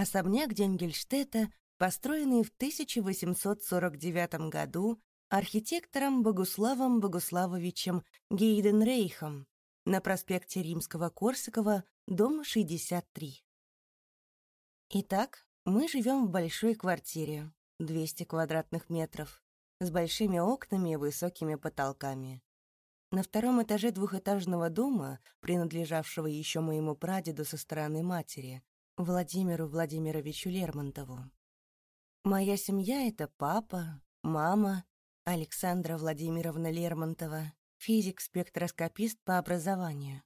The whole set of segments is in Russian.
Особняк Денгельштета, построенный в 1849 году архитектором Богуславом Богуславовичем Гейденрейхом на проспекте Римского-Корсакова, дом 63. Итак, мы живем в большой квартире, 200 квадратных метров, с большими окнами и высокими потолками. На втором этаже двухэтажного дома, принадлежавшего еще моему прадеду со стороны матери, Владимиру Владимировичу Лермонтову. Моя семья — это папа, мама, Александра Владимировна Лермонтова, физик-спектроскопист по образованию,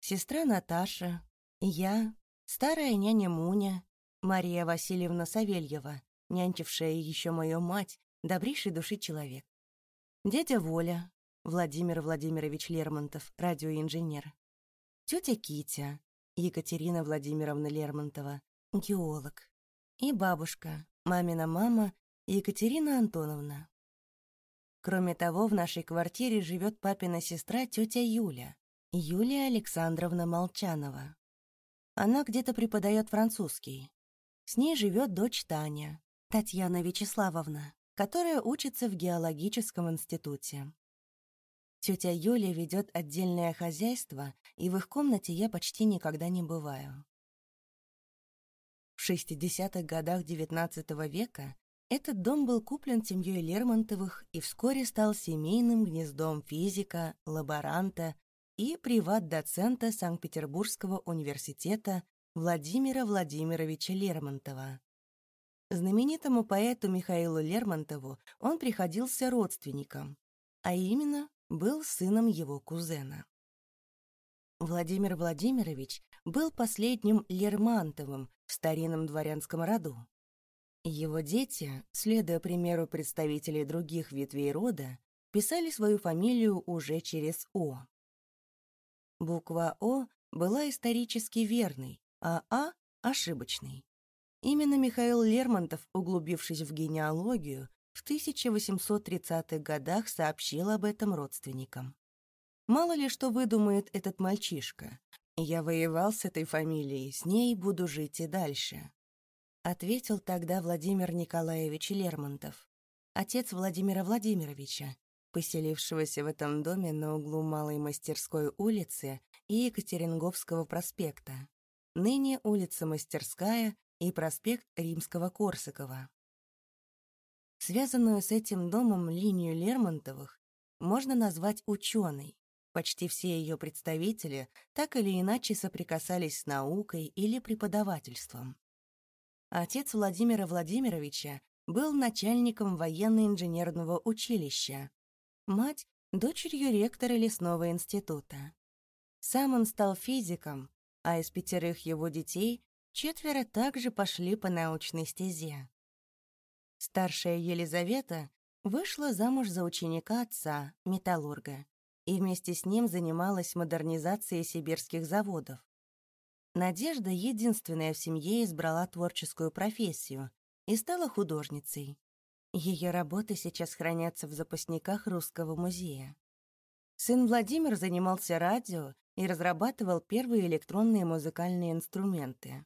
сестра Наташа, я, старая няня Муня, Мария Васильевна Савельева, нянчившая еще мою мать, добрейшей души человек. Дядя Воля, Владимир Владимирович Лермонтов, радиоинженер. Тетя Китя, Екатерина Владимировна Лермонтова, геолог. И бабушка, мамина мама, Екатерина Антоновна. Кроме того, в нашей квартире живет папина сестра тетя Юля, Юлия Александровна Молчанова. Она где-то преподает французский. С ней живет дочь Таня, Татьяна Вячеславовна, которая учится в геологическом институте. Тетя Юля ведет отдельное хозяйство, и в их комнате я почти никогда не бываю. В 60-х годах XIX века этот дом был куплен семьей Лермонтовых и вскоре стал семейным гнездом физика, лаборанта и приват-доцента Санкт-Петербургского университета Владимира Владимировича Лермонтова. Знаменитому поэту Михаилу Лермонтову он приходился родственником, а именно был сыном его кузена. Владимир Владимирович был последним Лермонтовым в старинном дворянском роду. Его дети, следуя примеру представителей других ветвей рода, писали свою фамилию уже через «О». Буква «О» была исторически верной, а «А» — ошибочной. Именно Михаил Лермонтов, углубившись в генеалогию, в 1830-х годах сообщил об этом родственникам. Мало ли что выдумает этот мальчишка. Я воевал с этой фамилией, с ней буду жить и дальше. Ответил тогда Владимир Николаевич Лермонтов, отец Владимира Владимировича, поселившегося в этом доме на углу Малой Мастерской улицы и Екатеринговского проспекта ныне улица Мастерская и проспект Римского-Корсакова. Связанную с этим домом линию Лермонтовых можно назвать ученой. Почти все ее представители так или иначе соприкасались с наукой или преподавательством. Отец Владимира Владимировича был начальником военно-инженерного училища, мать — дочерью ректора лесного института. Сам он стал физиком, а из пятерых его детей четверо также пошли по научной стезе. Старшая Елизавета вышла замуж за ученика отца, металлурга, и вместе с ним занималась модернизацией сибирских заводов. Надежда, единственная в семье, избрала творческую профессию и стала художницей. Ее работы сейчас хранятся в запасниках Русского музея. Сын Владимир занимался радио и разрабатывал первые электронные музыкальные инструменты.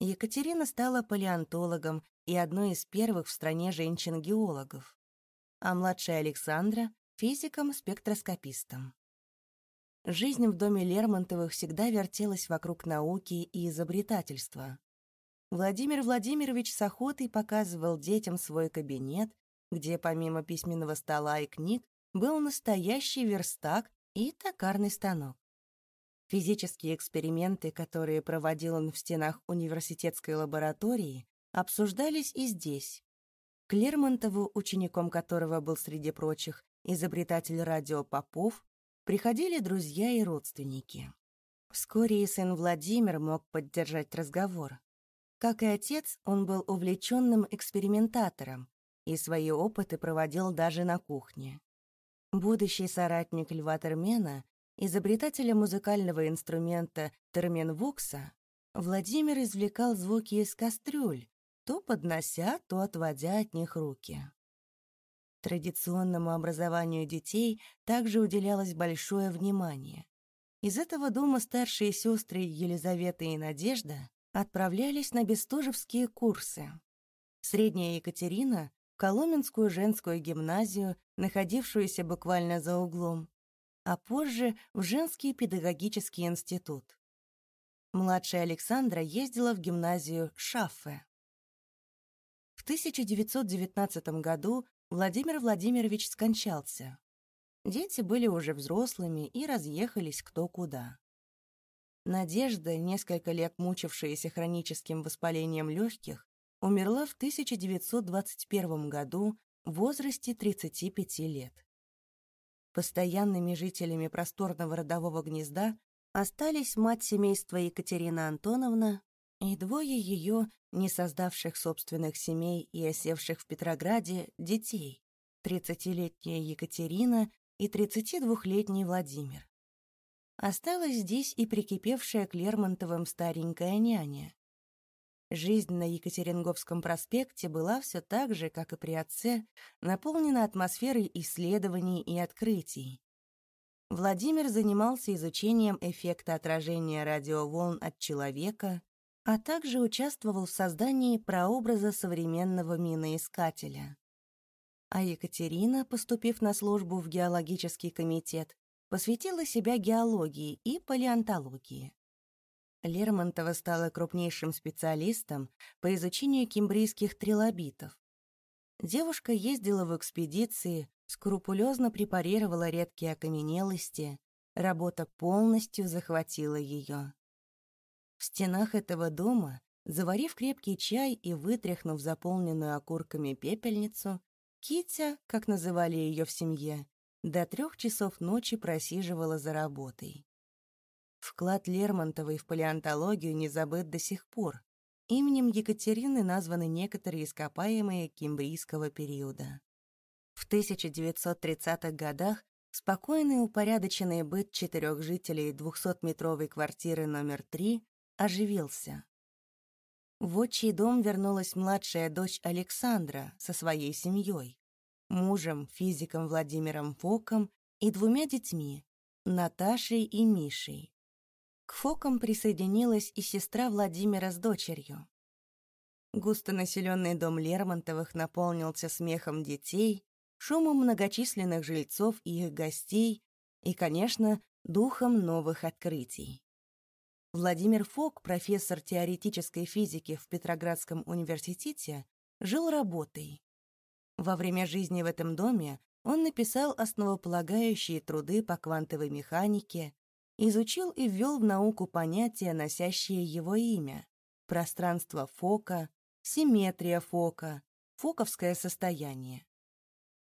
Екатерина стала палеонтологом и одной из первых в стране женщин-геологов, а младшая Александра — физиком-спектроскопистом. Жизнь в доме Лермонтовых всегда вертелась вокруг науки и изобретательства. Владимир Владимирович с охотой показывал детям свой кабинет, где помимо письменного стола и книг был настоящий верстак и токарный станок. Физические эксперименты, которые проводил он в стенах университетской лаборатории, обсуждались и здесь. К Лермонтову, учеником которого был среди прочих изобретатель радио Попов, приходили друзья и родственники. Вскоре и сын Владимир мог поддержать разговор. Как и отец, он был увлеченным экспериментатором и свои опыты проводил даже на кухне. Будущий соратник Льва Термена изобретателя музыкального инструмента терменвокса, Владимир извлекал звуки из кастрюль, то поднося, то отводя от них руки. Традиционному образованию детей также уделялось большое внимание. Из этого дома старшие сестры Елизавета и Надежда отправлялись на бестужевские курсы. Средняя Екатерина — в Коломенскую женскую гимназию, находившуюся буквально за углом, а позже в женский педагогический институт. Младшая Александра ездила в гимназию Шаффе. В 1919 году Владимир Владимирович скончался. Дети были уже взрослыми и разъехались кто куда. Надежда, несколько лет мучившаяся хроническим воспалением легких, умерла в 1921 году в возрасте 35 лет. Постоянными жителями просторного родового гнезда остались мать семейства Екатерина Антоновна и двое ее, не создавших собственных семей и осевших в Петрограде, детей, 30-летняя Екатерина и 32-летний Владимир. Осталась здесь и прикипевшая к Лермонтовым старенькая няня. Жизнь на Екатеринговском проспекте была все так же, как и при отце, наполнена атмосферой исследований и открытий. Владимир занимался изучением эффекта отражения радиоволн от человека, а также участвовал в создании прообраза современного миноискателя. А Екатерина, поступив на службу в геологический комитет, посвятила себя геологии и палеонтологии. Лермонтова стала крупнейшим специалистом по изучению кимбрийских трилобитов. Девушка ездила в экспедиции, скрупулезно препарировала редкие окаменелости, работа полностью захватила ее. В стенах этого дома, заварив крепкий чай и вытряхнув заполненную окурками пепельницу, Китя, как называли ее в семье, до трех часов ночи просиживала за работой. Вклад Лермонтовой в палеонтологию не забыт до сих пор. Именем Екатерины названы некоторые ископаемые кембрийского периода. В 1930-х годах спокойный упорядоченный быт четырех жителей 200-метровой квартиры номер 3 оживился. В отчий дом вернулась младшая дочь Александра со своей семьей, мужем, физиком Владимиром Фоком и двумя детьми, Наташей и Мишей. К Фокам присоединилась и сестра Владимира с дочерью. Густонаселенный дом Лермонтовых наполнился смехом детей, шумом многочисленных жильцов и их гостей и, конечно, духом новых открытий. Владимир Фок, профессор теоретической физики в Петроградском университете, жил работой. Во время жизни в этом доме он написал основополагающие труды по квантовой механике, изучил и ввел в науку понятия, носящие его имя — пространство Фока, симметрия Фока, фоковское состояние.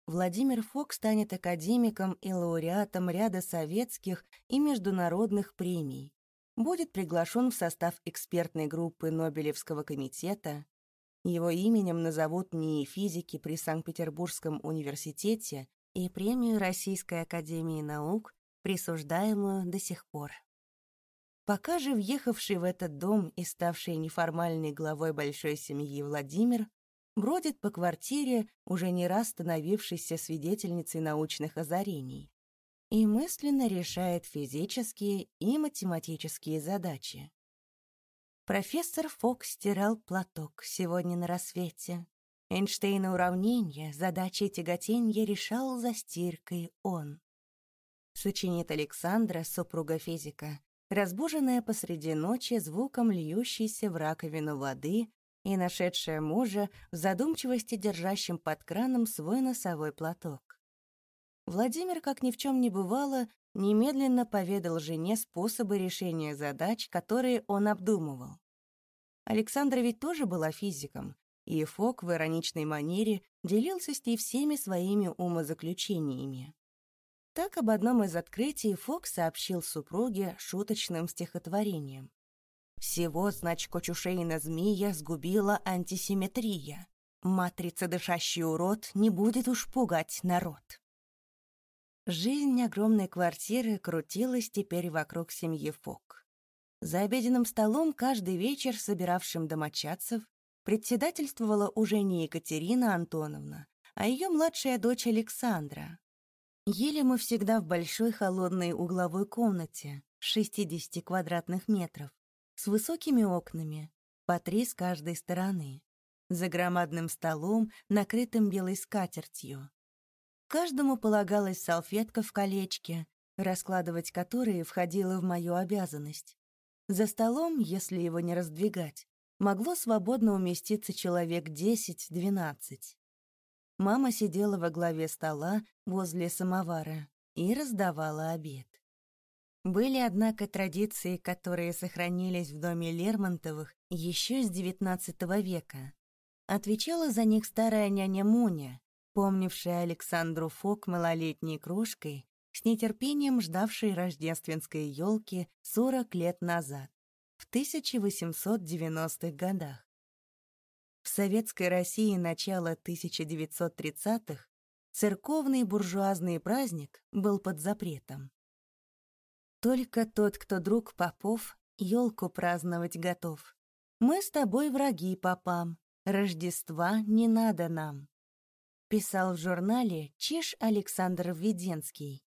Владимир Фок станет академиком и лауреатом ряда советских и международных премий, будет приглашен в состав экспертной группы Нобелевского комитета, его именем назовут НИИ физики при Санкт-Петербургском университете и премию Российской академии наук присуждаемую до сих пор. Пока же въехавший в этот дом и ставший неформальной главой большой семьи Владимир бродит по квартире, уже не раз становившейся свидетельницей научных озарений, и мысленно решает физические и математические задачи. Профессор Фок стирал платок сегодня на рассвете. Эйнштейна уравнения, задачи тяготенья решал за стиркой он сочинит Александра, супруга физика, разбуженная посреди ночи звуком льющейся в раковину воды и нашедшая мужа в задумчивости держащим под краном свой носовой платок. Владимир, как ни в чем не бывало, немедленно поведал жене способы решения задач, которые он обдумывал. Александра ведь тоже была физиком, и Фок в ироничной манере делился с ней всеми своими умозаключениями. Так об одном из открытий Фокс сообщил супруге шуточным стихотворением. «Всего, значит, кочушейна змея сгубила антисимметрия. Матрица, дышащий урод, не будет уж пугать народ». Жизнь огромной квартиры крутилась теперь вокруг семьи Фок. За обеденным столом каждый вечер собиравшим домочадцев председательствовала уже не Екатерина Антоновна, а ее младшая дочь Александра, Ели мы всегда в большой холодной угловой комнате, 60 квадратных метров, с высокими окнами, по три с каждой стороны, за громадным столом, накрытым белой скатертью. Каждому полагалась салфетка в колечке, раскладывать которые входило в мою обязанность. За столом, если его не раздвигать, могло свободно уместиться человек 10-12. Мама сидела во главе стола возле самовара и раздавала обед. Были, однако, традиции, которые сохранились в доме Лермонтовых еще с XIX века. Отвечала за них старая няня Муня, помнившая Александру Фок малолетней крошкой, с нетерпением ждавшей рождественской елки 40 лет назад, в 1890-х годах. В Советской России начала 1930-х церковный буржуазный праздник был под запретом. Только тот, кто друг попов, елку праздновать готов. Мы с тобой враги попам, Рождества не надо нам. Писал в журнале Чиш Александр Введенский.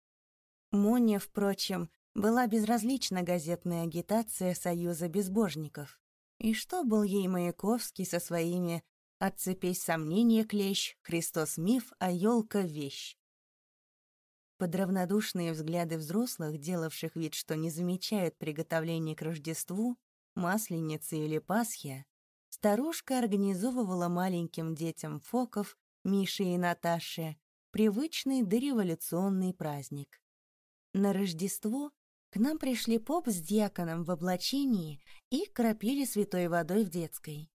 Моне, впрочем, была безразлична газетная агитация Союза безбожников. И что был ей Маяковский со своими «Отцепись сомнения клещ, Христос миф, а елка вещь». Под равнодушные взгляды взрослых, делавших вид, что не замечают приготовления к Рождеству, Масленицы или Пасхе, старушка организовывала маленьким детям Фоков, Мише и Наташе, привычный дореволюционный праздник. На Рождество к нам пришли поп с дьяконом в облачении и кропили святой водой в детской.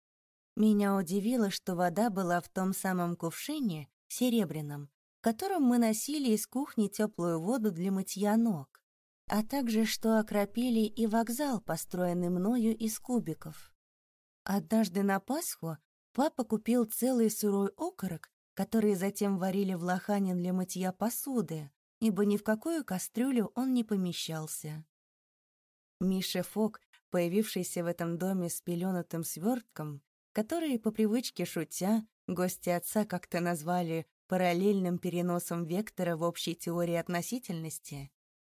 Меня удивило, что вода была в том самом кувшине, серебряном, котором мы носили из кухни теплую воду для мытья ног, а также что окропили и вокзал, построенный мною из кубиков. Однажды на Пасху папа купил целый сырой окорок, который затем варили в лохане для мытья посуды, ибо ни в какую кастрюлю он не помещался. Миша Фок, появившийся в этом доме с пеленутым свертком, который, по привычке шутя, гости отца как-то назвали параллельным переносом вектора в общей теории относительности,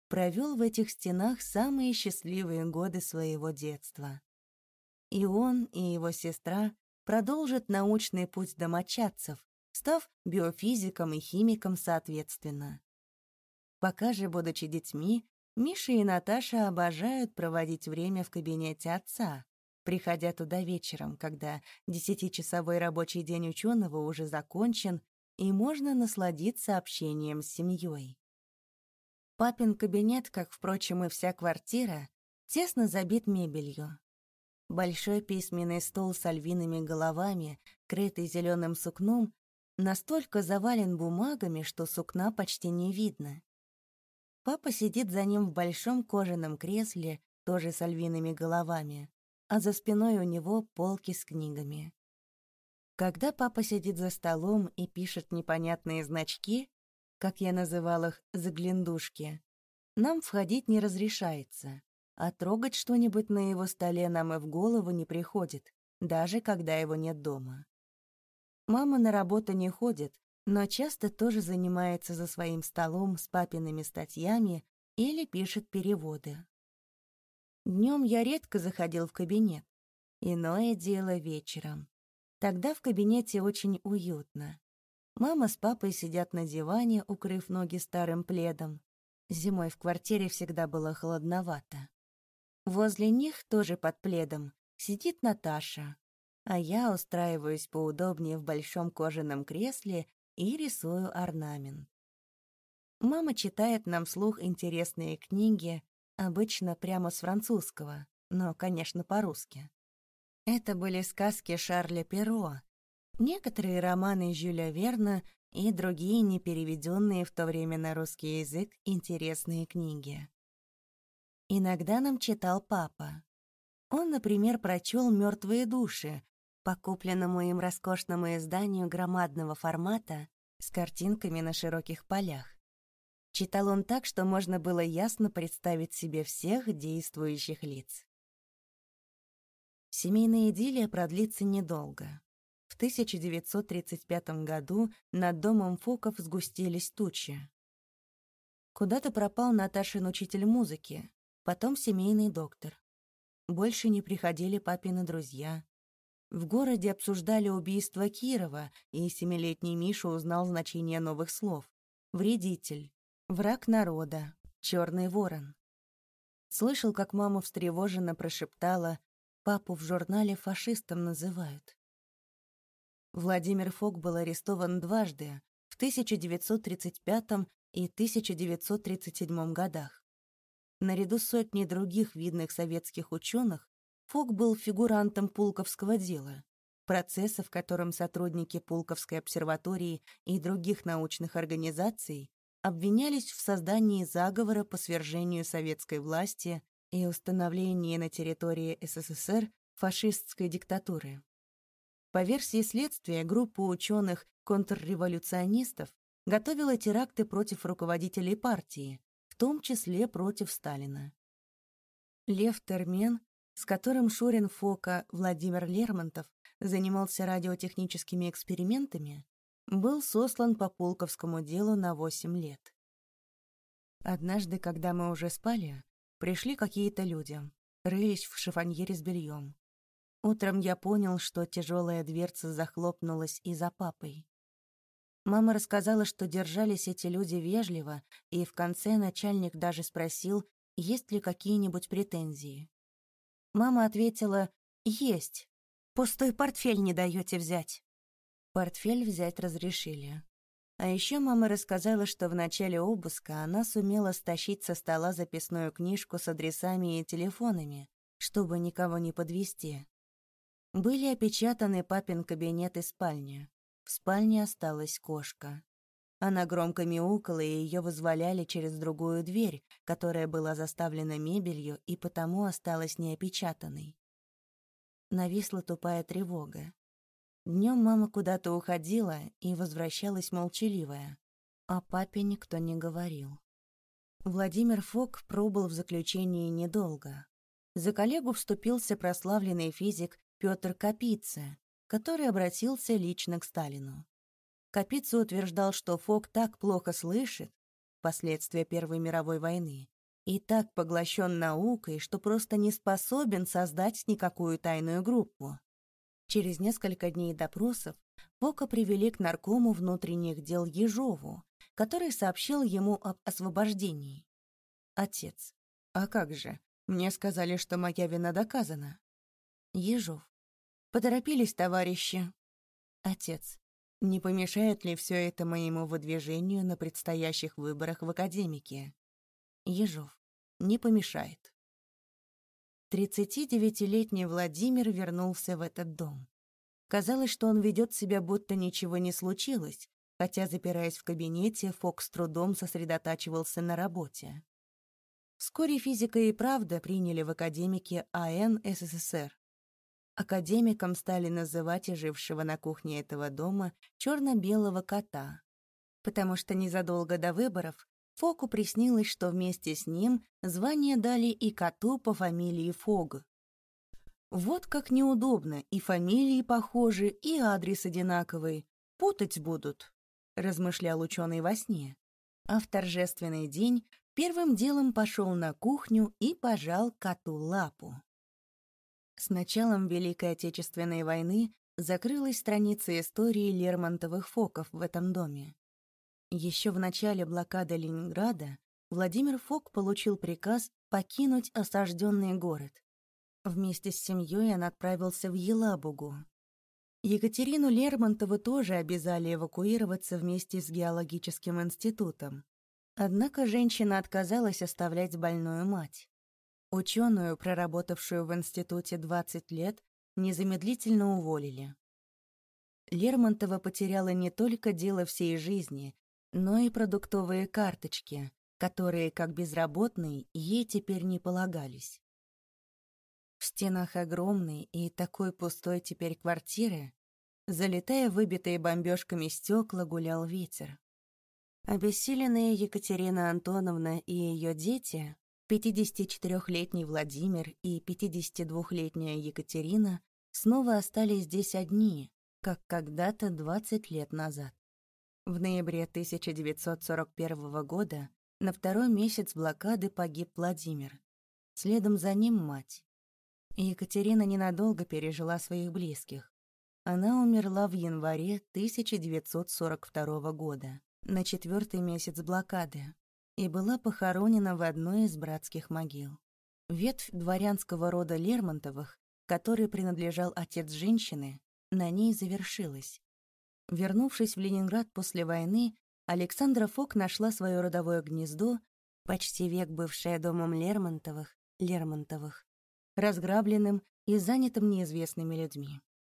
провел в этих стенах самые счастливые годы своего детства. И он, и его сестра продолжат научный путь домочадцев, став биофизиком и химиком соответственно. Пока же, будучи детьми, Миша и Наташа обожают проводить время в кабинете отца, приходя туда вечером, когда десятичасовой рабочий день ученого уже закончен и можно насладиться общением с семьей. Папин кабинет, как, впрочем, и вся квартира, тесно забит мебелью. Большой письменный стол с альвиными головами, крытый зеленым сукном, настолько завален бумагами, что сукна почти не видно. Папа сидит за ним в большом кожаном кресле, тоже с альвиными головами, а за спиной у него полки с книгами. Когда папа сидит за столом и пишет непонятные значки, как я называл их «заглендушки», нам входить не разрешается, а трогать что-нибудь на его столе нам и в голову не приходит, даже когда его нет дома. Мама на работу не ходит, но часто тоже занимается за своим столом с папиными статьями или пишет переводы. Днем я редко заходил в кабинет, иное дело вечером. Тогда в кабинете очень уютно. Мама с папой сидят на диване, укрыв ноги старым пледом. Зимой в квартире всегда было холодновато. Возле них, тоже под пледом, сидит Наташа, а я устраиваюсь поудобнее в большом кожаном кресле и рисую орнамент. Мама читает нам вслух интересные книги, обычно прямо с французского, но, конечно, по-русски. Это были сказки Шарля Перро, некоторые романы Жюля Верна и другие непереведенные в то время на русский язык интересные книги. Иногда нам читал папа. Он, например, прочел «Мертвые души» по купленному им роскошному изданию громадного формата с картинками на широких полях. Читал он так, что можно было ясно представить себе всех действующих лиц. Семейная идиллия продлится недолго. В 1935 году над домом Фоков сгустились тучи. Куда-то пропал Наташин учитель музыки, потом семейный доктор. Больше не приходили папины друзья. В городе обсуждали убийство Кирова, и семилетний Миша узнал значение новых слов. «Вредитель», «Враг народа», «Черный ворон». Слышал, как мама встревоженно прошептала «Папу в журнале фашистом называют». Владимир Фок был арестован дважды, в 1935 и 1937 годах. Наряду с сотней других видных советских ученых, Фок был фигурантом Пулковского дела, процесса, в котором сотрудники Пулковской обсерватории и других научных организаций обвинялись в создании заговора по свержению советской власти и установлении на территории СССР фашистской диктатуры. По версии следствия, группа ученых-контрреволюционистов готовила теракты против руководителей партии, в том числе против Сталина. Лев Термен, с которым Шурин Фока Владимир Лермонтов занимался радиотехническими экспериментами, был сослан по Пулковскому делу на 8 лет. Однажды, когда мы уже спали, пришли какие-то люди, рылись в шифоньере с бельем. Утром я понял, что тяжелая дверца захлопнулась и за папой. Мама рассказала, что держались эти люди вежливо, и в конце начальник даже спросил, есть ли какие-нибудь претензии. Мама ответила «Есть. Пустой портфель не даете взять». Портфель взять разрешили. А еще мама рассказала, что в начале обыска она сумела стащить со стола записную книжку с адресами и телефонами, чтобы никого не подвести. Были опечатаны папин кабинет и спальня. В спальне осталась кошка. Она громко мяукала, и ее вызволяли через другую дверь, которая была заставлена мебелью и потому осталась неопечатанной. Нависла тупая тревога. Днем мама куда-то уходила и возвращалась молчаливая. О папе никто не говорил. Владимир Фок пробыл в заключении недолго. За коллегу вступился прославленный физик Петр Капица, который обратился лично к Сталину. Капица утверждал, что Фок так плохо слышит, последствия Первой мировой войны, и так поглощен наукой, что просто не способен создать никакую тайную группу. Через несколько дней допросов Вока привели к наркому внутренних дел Ежову, который сообщил ему об освобождении. Отец. «А как же? Мне сказали, что моя вина доказана». Ежов. «Поторопились, товарищи». Отец. «Не помешает ли все это моему выдвижению на предстоящих выборах в академике?» Ежов. «Не помешает». 39-летний Владимир вернулся в этот дом. Казалось, что он ведет себя, будто ничего не случилось, хотя, запираясь в кабинете, Фокс с трудом сосредотачивался на работе. Вскоре физика и правда приняли в академике АН СССР. Академиком стали называть и жившего на кухне этого дома черно-белого кота, потому что незадолго до выборов Фоку приснилось, что вместе с ним звание дали и коту по фамилии Фог. Вот как неудобно, и фамилии похожи, и адрес одинаковый. Путать будут, размышлял ученый во сне. А в торжественный день первым делом пошел на кухню и пожал коту лапу. С началом Великой Отечественной войны закрылась страница истории Лермонтовых фоков в этом доме. Еще в начале блокады Ленинграда Владимир Фок получил приказ покинуть осажденный город. Вместе с семьей он отправился в Елабугу. Екатерину Лермонтову тоже обязали эвакуироваться вместе с геологическим институтом. Однако женщина отказалась оставлять больную мать. Ученую, проработавшую в институте 20 лет, незамедлительно уволили. Лермонтова потеряла не только дело всей жизни, но и продуктовые карточки, которые, как безработный, ей теперь не полагались. В стенах огромной и такой пустой теперь квартиры, залетая выбитые бомбежками стекла, гулял ветер. Обессиленные Екатерина Антоновна и ее дети, 54-летний Владимир и 52-летняя Екатерина, снова остались здесь одни, как когда-то 20 лет назад. В ноябре 1941 года на второй месяц блокады погиб Владимир. Следом за ним мать. Екатерина ненадолго пережила своих близких. Она умерла в январе 1942 года, на четвертый месяц блокады, и была похоронена в одной из братских могил. Ветвь дворянского рода Лермонтовых, который принадлежал отец женщины, на ней завершилась. Вернувшись в Ленинград после войны, Александра Фок нашла свое родовое гнездо, почти век бывшее домом Лермонтовых, Лермонтовых, разграбленным и занятым неизвестными людьми.